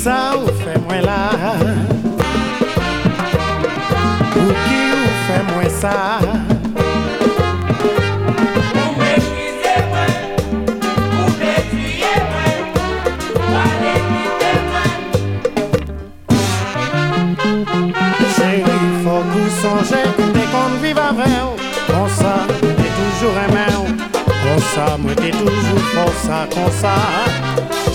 Sa ou fe mwen la Ou ki ou fe mwen sa Ou mwen, ou detuye mwen, wale mwen. Chéri, fok ou sonje Te kon sa, te toujou remen Kon sa, mwen te toujou fosa Kon sa,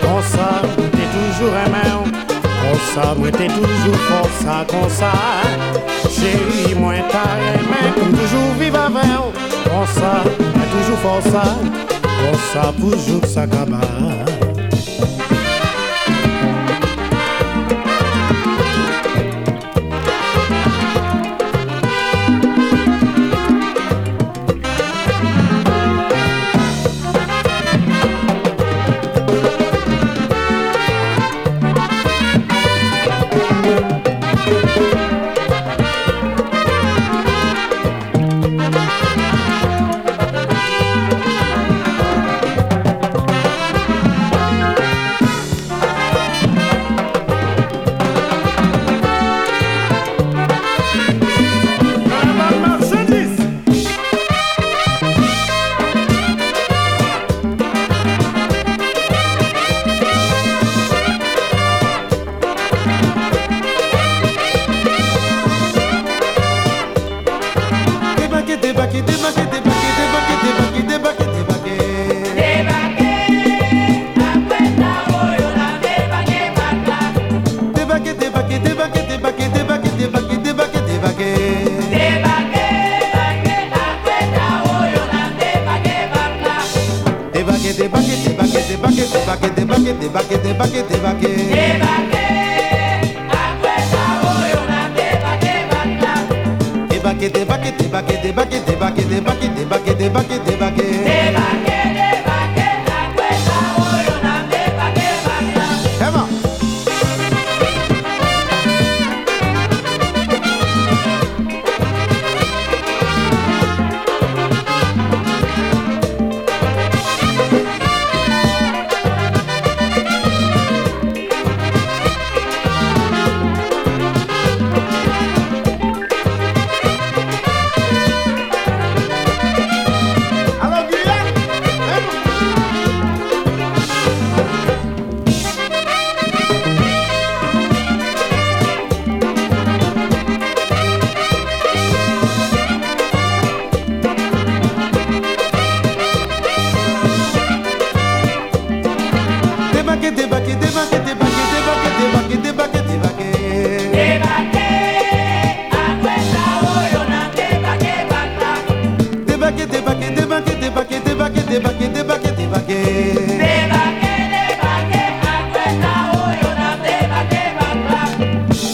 Kon sa, te toujou remen Kon sa, mwen te toujou fonsa Kon sa, chéri mwen ta remen Kon toujou viv aven Kon sa, mwen toujou fonsa Kon sa, poujou sa kaba débaqué. Debake, bake, apwe ta oyo la debake baka. Débaqué, débaqué, débaqué, débaqué, débaqué, débaqué, débaqué, débaqué, débaqué. Debake,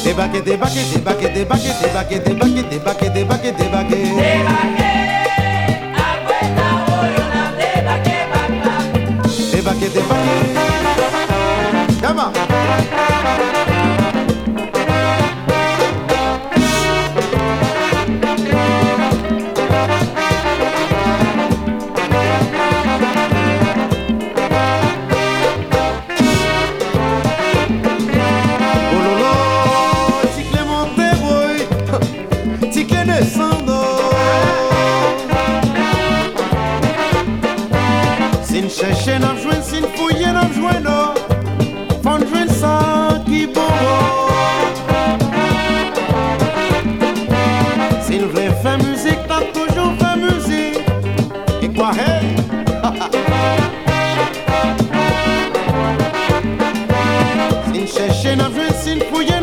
Débaqué, débaqué, débaqué, débaqué, débaqué, débaqué, débaqué, débaqué, débaqué. Debake, apwe ta oyo la debake baka. Débaqué, débaqué. Come Che nan vwen sin for you.